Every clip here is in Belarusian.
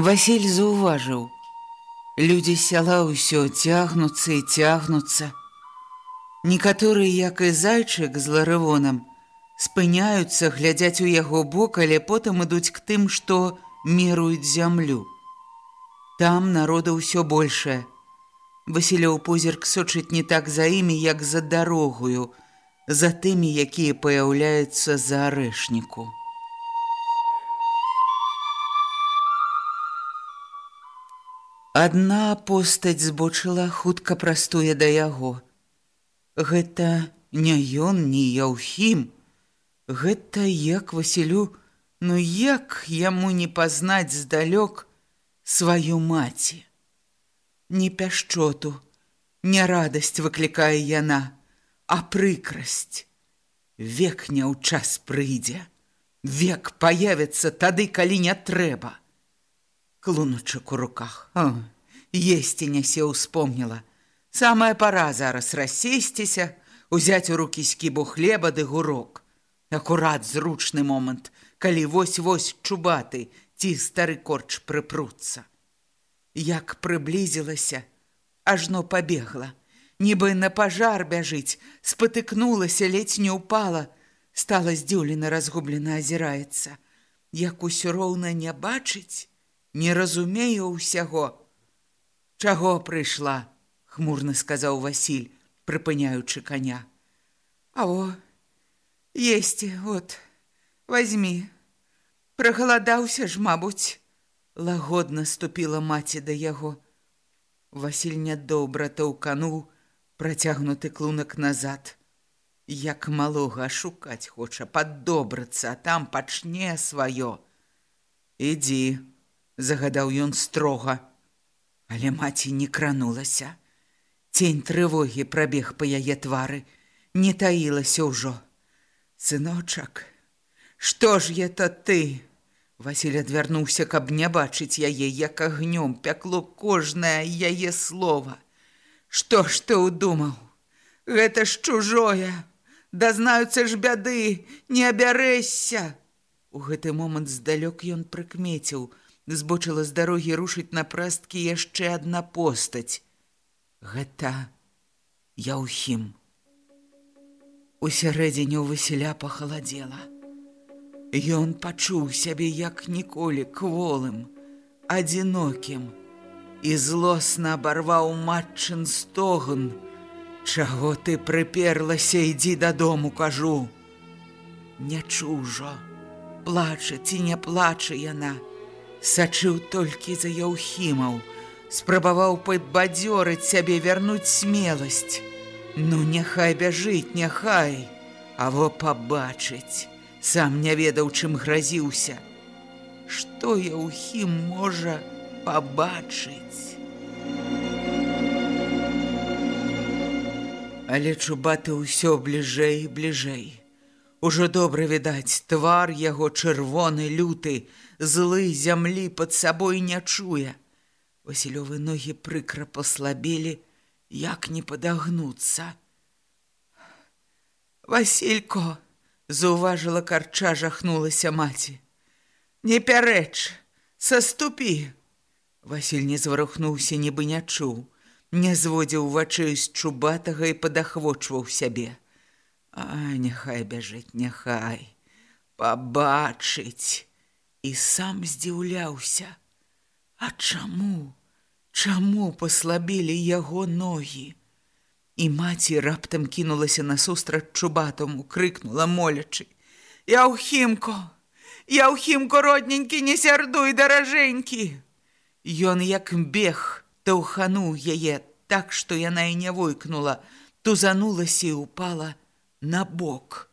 Васіль заўважыў. Людзі сяла ўсё цягнуцца і цягнуцца. Некаторыя, як і зайчык з ларывонам, спыняюцца, глядзяць у яго бок, але потым ідуць к тым, што меруюць зямлю. Там народа ўсё большае. Васілёў позірк сочыць не так за імі, як за дарогую, за тымі, якія паяўляюцца за арэшніку. Адна постаць збочыла хутка прастуе да яго. Гэта не ён, не яўхім. Гэта як Васілю, ну як яму не пазнаць здалёк сваю маці. Не пяшчоту, не радасць выклікае яна, а прыкрасць. Век не ў час прыйдзе. Век паявіцца тады, калі не трэба клуначак у руках. О, есці нясе ўспомніла. Самая пара зараз рассесціся, узяць у рукі скібу хлеба ды гурок. Акурат зручны момант, калі вось-вось чубаты ці стары корч прыпруцца. Як прыблізілася, ажно пабегла. Нібы на пажар бяжыць, спатыкнулася, ледзь не ўпала, стала здзіўлена разгублена азіраецца. Як усё роўна не бачыць, не разумею ўсяго. Чаго прыйшла, хмурна сказаў Васіль, прыпыняючы коня. Аво, есці, от, возьми. Прагаладаўся ж, мабуць, лагодна ступіла маці да яго. Васіль нядобра таўкануў працягнуты клунак назад. Як малога шукаць хоча паддобрацца, а там пачне сваё. Ідзі, загадаў ён строга. Але маці не кранулася. Цень трывогі прабег па яе твары, не таілася ўжо. Сыночак, што ж это ты? Васіль адвярнуўся, каб не бачыць яе, як агнём пякло кожнае яе слова. Што ж ты ўдумаў? Гэта ж чужое. Дазнаюцца ж бяды, не абярэшся. У гэты момант здалёк ён прыкмеціў, збочыла з дарогі рушыць на прасткі яшчэ адна постаць. Гэта Яўхім. У сярэдзіне ў Васіля пахаладзела. Ён пачуў сябе як ніколі кволым, адзінокім і злосна абарваў матчын стогн. Чаго ты прыперлася, ідзі дадому, кажу. Не чужо, плача ці не плача яна, сачыў толькі за яўхімаў, спрабаваў падбадзёрыць сябе вярнуць смеласць. Ну няхай бяжыць, няхай, аво пабачыць, сам не ведаў, чым гразіўся. Што яўхім можа пабачыць? Але чубаты ўсё бліжэй і бліжэй. Ужо добра відаць, твар яго чырвоны люты, злы зямлі пад сабой не чуе. Васілёвы ногі прыкра паслабелі, як не падагнуцца. Васілько, заўважыла карча жахнулася маці. Не пярэч, саступі. Васіль не зварухнуўся, нібы не чуў, не зводзіў вачэй з чубатага і падахвочваў сябе. А няхай бяжыць, няхай, пабачыць. І сам здзіўляўся. А чаму? Чаму паслабілі яго ногі? І маці раптам кінулася насустрач чубатому, крыкнула молячы: « Яўхімко, Яўхімко родненькі, не сярдуй даражэнькі. Ён як бег таўхануў яе так, што яна і не войкнула, тузанулася і упала на бок.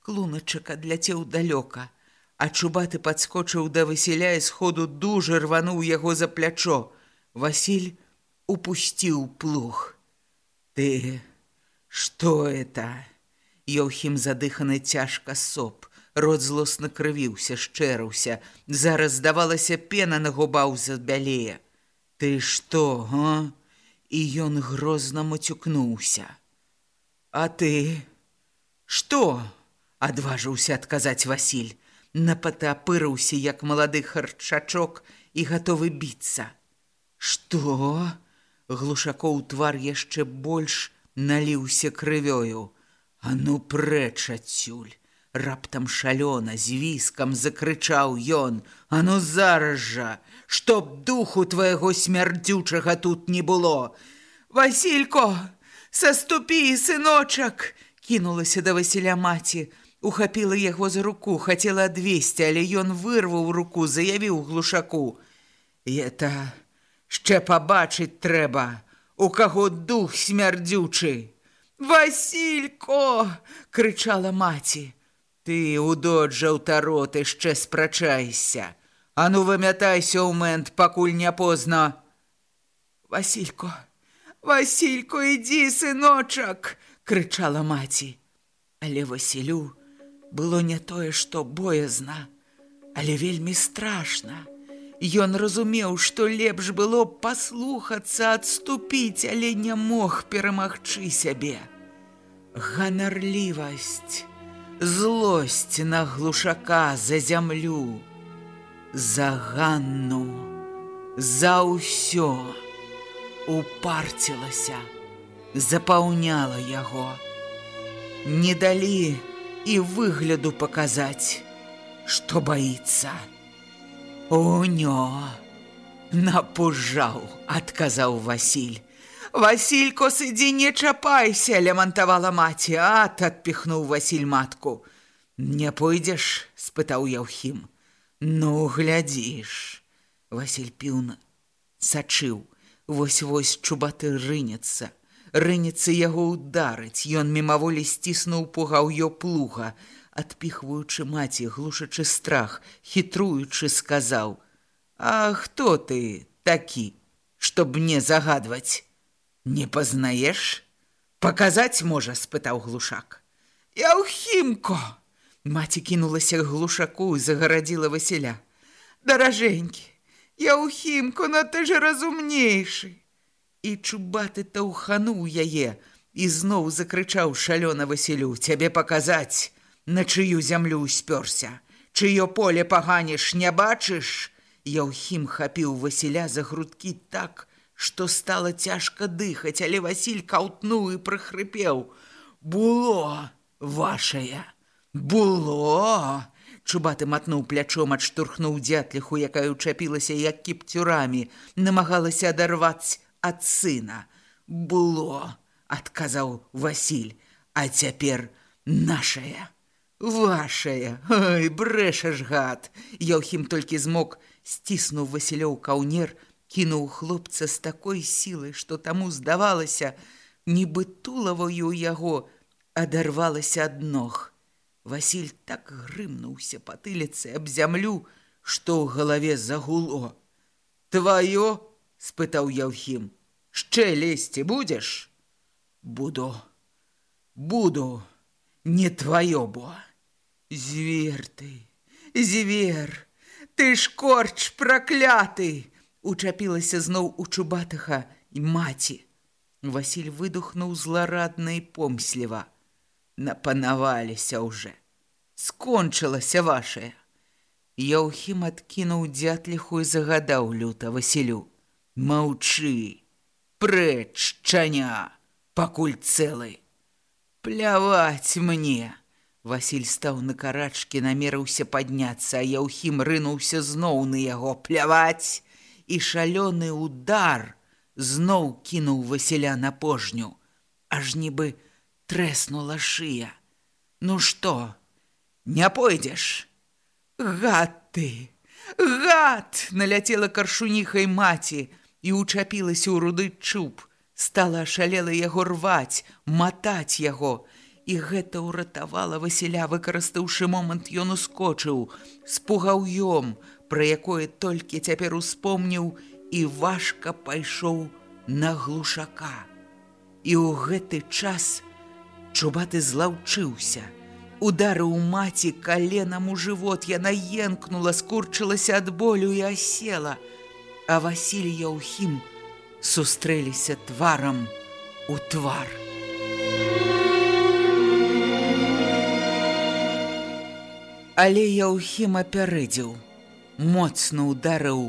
Клуначак адляцеў далёка, а чубаты падскочыў да Васіля і сходу дужа рвануў яго за плячо. Васіль упусціў плуг. Ты што это? Ёўхім задыханы цяжка соп. Рот злосна крывіўся, шчэрыўся. Зараз здавалася пена на губаў забялее. Ты што, га? І ён грозна мацюкнуўся. А ты што? адважыўся адказаць Васіль. Напатапырыўся як малады харчачок і гатовы біцца. Што? Глушакоў твар яшчэ больш наліўся крывёю. А ну прэч адсюль. Раптам шалёна з віскам закрычаў ён: « А ну зараз жа, чтоб духу твайго смярдзючага тут не было. Васілько, саступі, сыночак! Кінулася да Васіля маці, ухапіла яго за руку, хацела адвесці, але ён вырваў руку, заявіў глушаку: « Это Ще пабачыць трэба, у каго дух смярдзючы. Васілько! — крычала маці. Ты у доджа ў тарот яшчэ спрачайся. А ну вымятайся ў мэнт, пакуль не позна. Васілько, Васілько, ідзі, сыночак! — крычала маці. Але Васілю было не тое, што боязна, але вельмі страшна. Ён разумеў, што лепш было паслухацца, адступіць, але не мог перамагчы сябе. Ганарлівасць, злосць на глушака за зямлю, за ганну, за ўсё упарцілася, запаўняла яго. Не далі і выгляду паказаць, што баіцца. Унё, напужаў, адказаў Васіль. Васілько, сыдзі, не чапайся, лямантавала маці, ат адпіхнуў Васіль матку. Не пойдзеш, спытаў Яўхім. Ну, глядзіш. Васіль піўна сачыў, вось-вось чубаты рынецца. Рынецца яго ўдарыць, Ён мімаволі сціснуў пугаўё плуга адпіхваючы маці, глушачы страх, хітруючы сказаў: « А хто ты такі, чтоб мне загадваць? Не пазнаеш? Паказаць можа, спытаў глушак. Я ў хімко! Маці кінулася глушаку і загарадзіла Васіля. Даражэнькі, я ў хімко, но ты ж разумнейшы. І чубаты таўхануў яе і зноў закрычаў шалёна Васілю: цябе паказаць на чыю зямлю ўспёрся, чыё поле паганіш не бачыш, Яўхім хапіў Васіля за грудкі так, што стала цяжка дыхаць, але Васіль каўтнуў і прыхрыпеў: Було вашае, было! Чубаты матнуў плячом, адштурхнуў дзятліху, якая ўчапілася як кіпцюрамі, намагалася адарваць ад сына. Было, адказаў Васіль, а цяпер нашая вашая ой брэшаш гад! Яўхім толькі змог сціснуў васілёў каўнер кінуў хлопца з такой сілай што таму здавалася нібы тулаваю яго адарвалася ад ног. Васіль так грымнуўся патыліцы аб зямлю што ў галаве загуло. Тваё спытаў яўхім шчэ лезці будзеш буду буду не тваё бо Звер ты, звер, ты ж корч пракляты! Учапілася зноў у чубатага і маці. Васіль выдухнуў зларадна і помсліва. Напанаваліся ўжо. Скончылася вашае. Яўхім адкінуў дзятліху і загадаў люта Васілю: « Маўчы, прэч чаня, пакуль цэлы. Пляваць мне. Васіль стаў на карачкі, намерыўся падняцца, а Яўхім рынуўся зноў на яго пляваць, і шалёны удар зноў кінуў Васіля на пожню, аж нібы трэснула шыя. Ну што, не пойдзеш? Гад ты! Гад! Наляцела каршуніхай маці і ўчапілася ў руды чуб. Стала шалела яго рваць, матаць яго. І гэта ўратавала Васіля, выкарыстаўшы момант, ён ускочыў, спугаў ём, пра якое толькі цяпер успомніў і важка пайшоў на глушака. І ў гэты час чубаты злаўчыўся. Ударыў маці каленам у жывот, яна енкнула, скурчылася ад болю і асела, а Васіль Яўхім сустрэліся тварам у твар. Але Яўхім апярэдзіў, моцна ударыў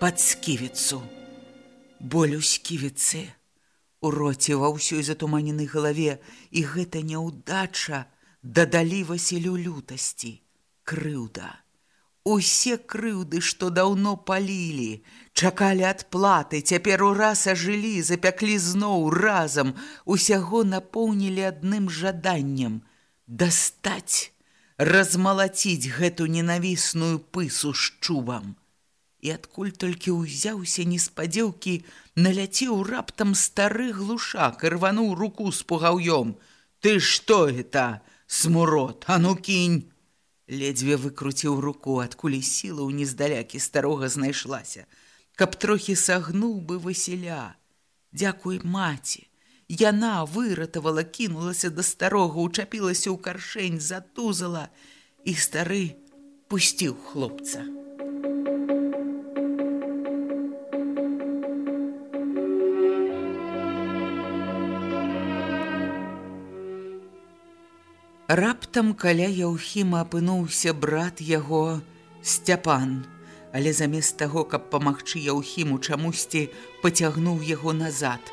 пад сківіцу. Боль у сківіцы, у роце ва ўсёй затуманенай галаве, і гэта няўдача, дадалі Васілю лютасці, крыўда. Усе крыўды, што даўно палілі, чакалі адплаты, цяпер ураз ажылі, запяклі зноў разам, усяго напоўнілі адным жаданнем дастаць, размалаціць гэту ненавісную пысу з чубам. І адкуль толькі ўзяўся неспадзеўкі, наляцеў раптам стары глушак, рвануў руку з пугаўём. Ты што гэта? смурод, а ну кінь. Ледзьве выкруціў руку, адкуль сіла ў нездалякі старога знайшлася, каб трохі сагнуў бы Васіля. Дзякуй маці. Яна выратавала, кінулася да старога, учапілася ў каршэнь, затузала, і стары пусціў хлопца. Раптам каля Яўхіма апынуўся брат яго Сцяпан, але замест таго, каб памагчы Яўхіму чамусьці пацягнуў яго назад.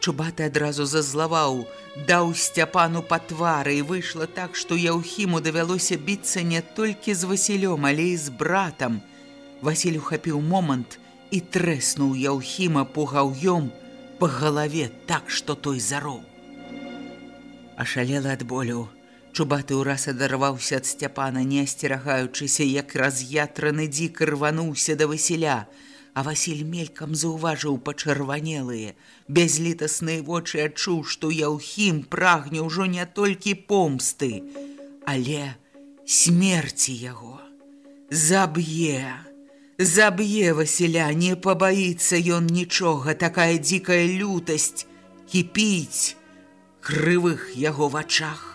Чубаты адразу зазлаваў, даў сцяпану па твары і выйшла так, што Яўхіму давялося біцца не толькі з Васілём, але і з братам. Васіль ухапіў момант і трэснуў Яўхіма пугаўём па галаве так, што той зароў. Ашалела ад болю, Чубаты ўраз адарваўся ад сцяпана, не асцерагаючыся, як раз'ятраны дзік рвануўся да Васіля, а Васіль мелькам заўважыў пачырванелыя. Бязлітасныя вочы адчуў, што Яўхім прагне ўжо не толькі помсты, але смерці яго. Заб'е, заб'е Васіля, не пабаіцца ён нічога, такая дзікая лютасць, кіпіць крывых яго вачах.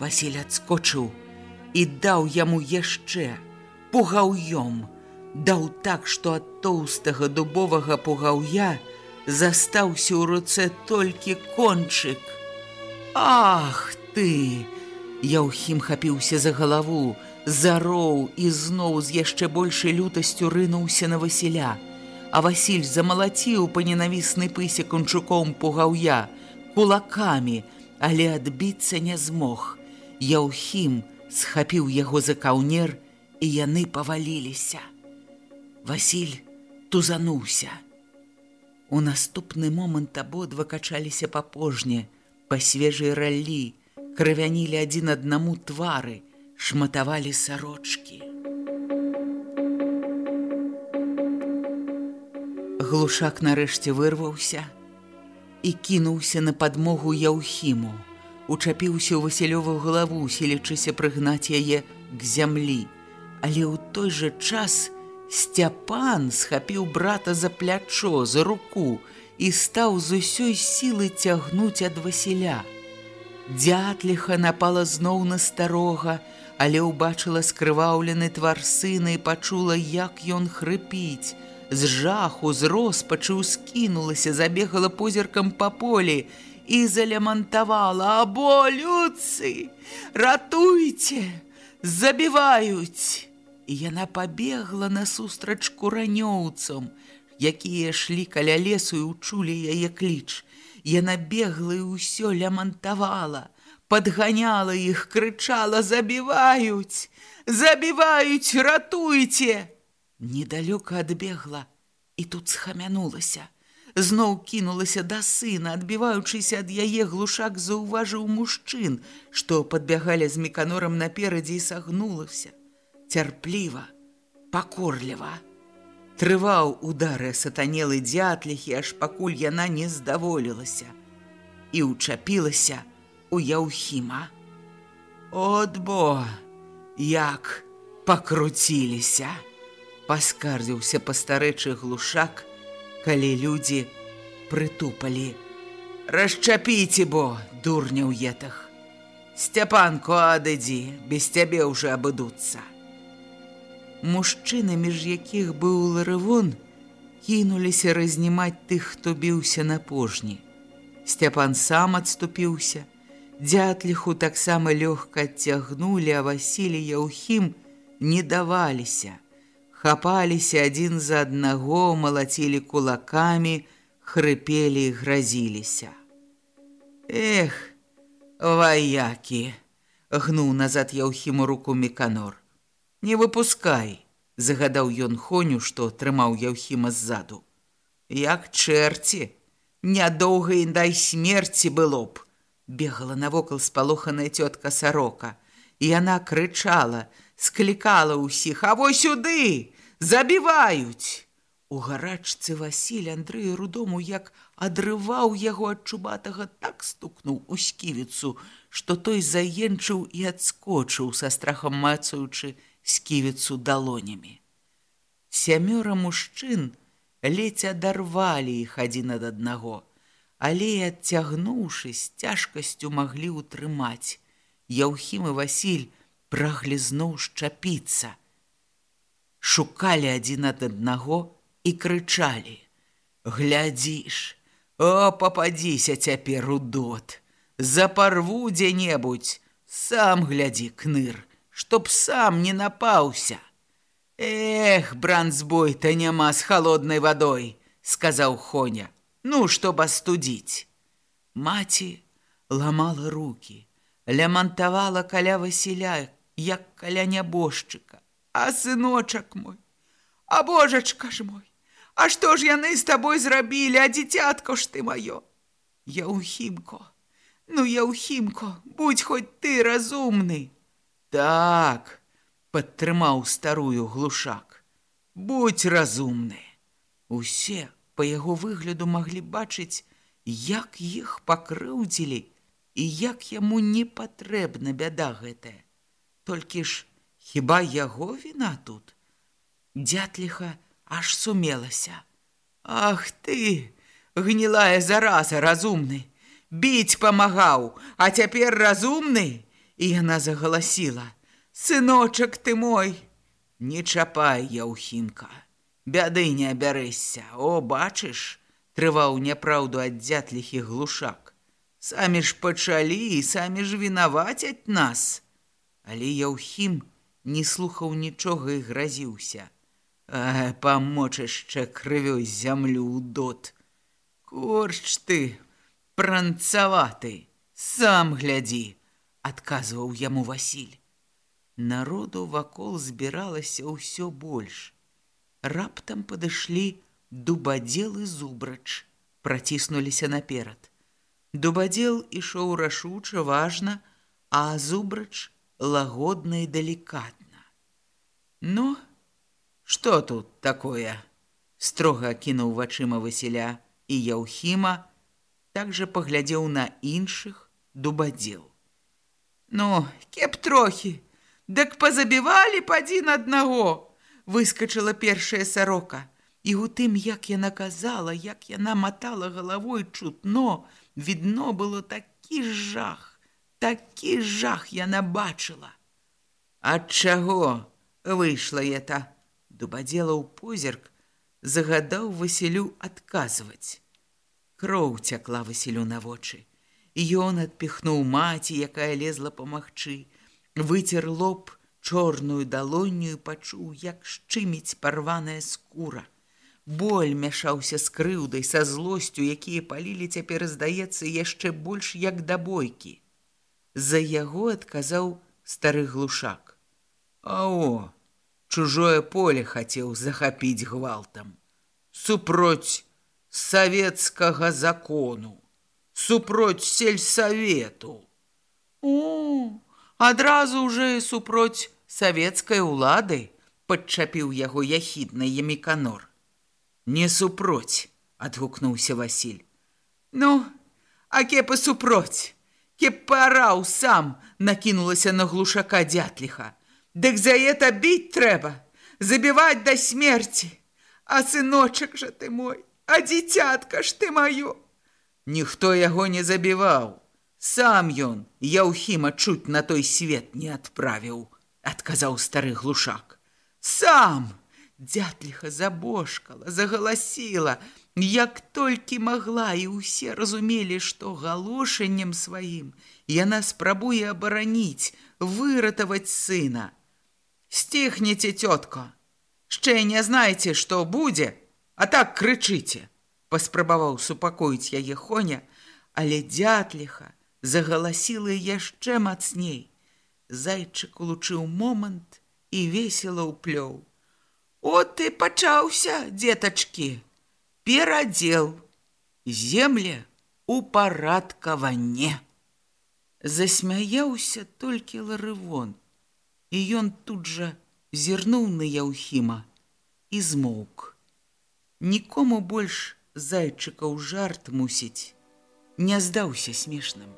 Васіль адскочыў і даў яму яшчэ пугаўём, даў так, што ад тоўстага дубовага пугаўя застаўся ў руцэ толькі кончык. Ах ты! Яўхім хапіўся за галаву, зароў і зноў з яшчэ большай лютасцю рынуўся на Васіля. А Васіль замалаціў па ненавіснай пысе кончуком пугаўя, кулакамі, але адбіцца не змог. Яўхім схапіў яго за каўнер, і яны паваліліся. Васіль тузануўся. У наступны момант абодва качаліся па пожне, па свежай раллі, крывянілі адзін аднаму твары, шматавалі сарочкі. Глушак нарэшце вырваўся і кінуўся на падмогу Яўхіму учапіўся ў васілёвую галаву, селячыся прыгнаць яе к зямлі. Але ў той жа час Сцяпан схапіў брата за плячо, за руку і стаў з усёй сілы цягнуць ад Васіля. Дзятліха напала зноў на старога, але ўбачыла скрываўлены твар сына і пачула, як ён хрыпіць. З жаху, з роспачы ўскінулася, забегала позіркам па полі, і залямантавала або людцы ратуйце забіваюць і яна пабегла насустрач куранёўцам, якія шлі каля лесу і учулі яе кліч. Яна бегла і ўсё лямантавала, падганяла іх, крычала: забіваюць, забіваюць, ратуйце! Недалёка адбегла і тут схамянулася. Зноў кінулася да сына, адбіваючыся ад яе глушак заўважыў мужчын, што падбягалі з меканорам наперадзе і сагнулася. Цярпліва, пакорліва. Трываў удары сатанелы дзятліхі, аж пакуль яна не здаволілася і ўчапілася у яўхіма. От бо, як пакруціліся! Паскардзіўся пастарэчы глушак, калі людзі прытупалі. Расчапіце бо, дурня ў етах. Сцяпанку адыдзі, без цябе ўжо абыдуцца. Мужчыны, між якіх быў ларывон, кінуліся разнімаць тых, хто біўся на пожні. Сцяпан сам адступіўся. Дзятліху таксама лёгка адцягнулі, а Васілі Яўхім не даваліся хапаліся адзін за аднаго, малацілі кулакамі, хрыпелі і гразіліся. Эх, ваякі, гнуў назад яўхіму руку меканор. Не выпускай, загадаў ён хоню, што трымаў яўхіма ззаду. Як чэрці, нядоўга і дай смерці было б, бегала навокал спалоханая цётка сарока, яна крычала, склікала ўсіх, а вось сюды, забіваюць. У гарачцы Васіль Андрэй рудому як адрываў яго ад чубатага так стукнуў у сківіцу, што той заенчыў і адскочыў са страхам мацаючы сківіцу далонямі. Сямёра мужчын ледзь адарвалі іх адзін ад аднаго, але адцягнуўшы з цяжкасцю маглі ўтрымаць. Яўхім і Васіль праглізнуў шчапіцца. Шукалі адзін ад аднаго і крычалі: « Глядзіш, О, пападзіся цяпер у дот, Запарву дзе-небудзь, сам глядзі кныр, чтоб сам не напаўся. Эх, бранзбой-то няма з холоднай вадой, сказаў Хоня. Ну, чтоб астудзіць. Маці ламала руки, лямантавала каля Васіля, як каля нябожчыка. А сыночак мой, А божачка ж мой, А што ж яны з табой зрабілі, а дзіцятко ж ты маё? Я ухімко, Ну я ухімко, будь хоць ты разумны. Так, падтрымаў старую глушак. Будь разумны. Усе па яго выгляду маглі бачыць, як іх пакрыўдзілі і як яму не патрэбна бяда гэтая. Толькі ж хіба яго віна тут? Дятліха аж сумелася. Ах ты, гнілая зараза разумны, біць памагаў, а цяпер разумны, і яна загаласіла: Сыночак ты мой, не чапай яўхінка, бяды не абярэшся, О, бачыш, трываў няпраўду ад дзятліхі глушак. Самі ж пачалі і самі ж вінавацяць нас. Але Яўхім не слухаў нічога і гразіўся. Памочышча крывёй зямлю ў дот. Корч ты, пранцаваты, сам глядзі, адказваў яму Васіль. Народу вакол збіралася ўсё больш. Раптам падышлі дубадзелы зубрач, праціснуліся наперад. Дубадзел ішоў рашуча важна, а зубрач лагодна і далікатна. Ну, што тут такое? строга кінуў вачыма Васіля і Яўхіма, также паглядзеў на іншых дубадзел. Ну, кеп трохі, Дык пазабівалі па адзін аднаго, выскачыла першая сарока. І у тым, як яна казала, як яна матала галавой чутно, відно было такі жах, такі жах яна бачыла. Ад чаго выйшла это? Дубадзела ў позірк, загадаў Васілю адказваць. Кроў цякла Васілю на вочы. Ён адпіхнуў маці, якая лезла памагчы, выцер лоб чорную далонню і пачуў, як шчыміць парваная скура. Боль мяшаўся з крыўдай са злосцю, якія палілі цяпер, здаецца, яшчэ больш як да бойкі. За яго адказаў стары глушак. Ао, чужое поле хацеў захапіць гвалтам. Супроць савецкага закону, супроць сельсавету. О, адразу уже супроць савецкай улады падчапіў яго яхідны яміканор. Не супроць, адгукнуўся Васіль. Ну, а кепа супроць, Кеп параў сам накінулася на глушака дятліха. Дык за это біць трэба, забіваць да смерці. А сыночак жа ты мой, а дзіцятка ж ты маё. Ніхто яго не забіваў. Сам ён Яўхіма чуць на той свет не адправіў, адказаў стары глушак. Сам! Дятліха забошкала, загаласіла, як толькі магла, і ўсе разумелі, што галошаннем сваім яна спрабуе абараніць, выратаваць сына. Сціхніце, цётка, Шчэ не знаеце, што будзе, а так крычыце, паспрабаваў супакоіць яе хоня, але дятліха загаласіла яшчэ мацней. Зайчык улучыў момант і весела ўплёў. От ты пачаўся, дзетачкі, перадзел земле у парадкаванне. Засмяяўся толькі ларывон, і ён тут жа зірнуў на Яўхіма і змоўк. Нікому больш зайчыкаў жарт мусіць, не здаўся смешным.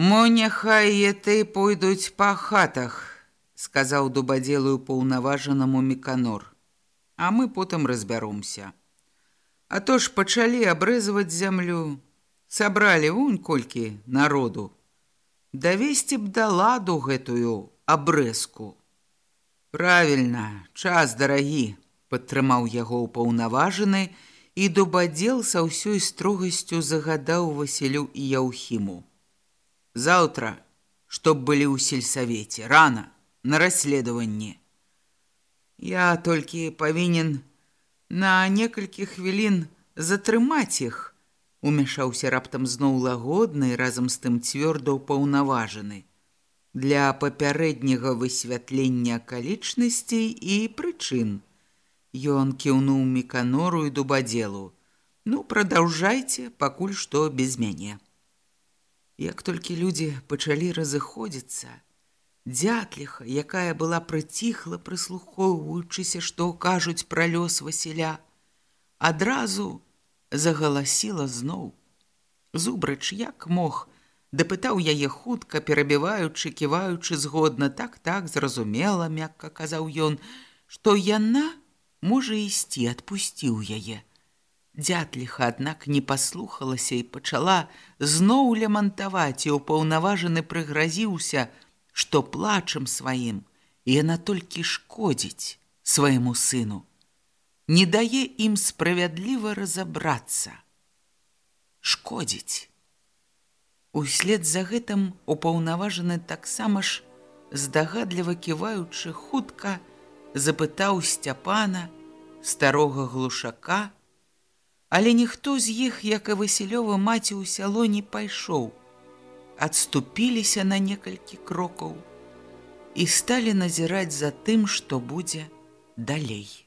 Мо няхай еты пойдуць па хатах, сказаў дубадзелую паўнаважанаму меканор. А мы потым разбяромся. А то ж пачалі абрэзваць зямлю, сабралі вунь колькі народу. Давесці б да ладу гэтую абрэзку. Правільна, час дарагі, падтрымаў яго ўпаўнаважаны, і дубадзел са ўсёй строгасцю загадаў Васілю і Яўхіму. Заўтра, чтоб былі ў сельсавеце, рана, на расследаванні. Я толькі павінен на некалькі хвілін затрымаць іх, умяшаўся раптам зноў лагодны разам з тым цвёрда ўпаўнаважаны для папярэдняга высвятлення акалічнасцей і прычын. Ён кіўнуў меканору і дубадзелу. Ну, прадаўжайце пакуль што без мяне. Як толькі людзі пачалі разыходзіцца, дзятліха, якая была прыціхла, прыслухоўваючыся, што кажуць пра лёс Васіля, адразу загаласіла зноў. Зубрач як мог, дапытаў яе хутка, перабіваючы, ківаючы згодна, так так зразумела, мякка казаў ён, што яна можа ісці, адпусціў яе. Дятліха, аднак не паслухалася і пачала зноў лямантаваць і ўпаўнаважаны прыгразіўся, што плачам сваім, і яна толькі шкодзіць свайму сыну, не дае ім справядліва разабрацца. Шкодзіць. Услед за гэтым упаўнаважаны таксама ж, здагадліва ківаючы хутка, запытаў сцяпана, старога глушака, Але ніхто з іх, як і Васілёва маці ў сяло не пайшоў. Адступіліся на некалькі крокаў і сталі назіраць за тым, што будзе далей.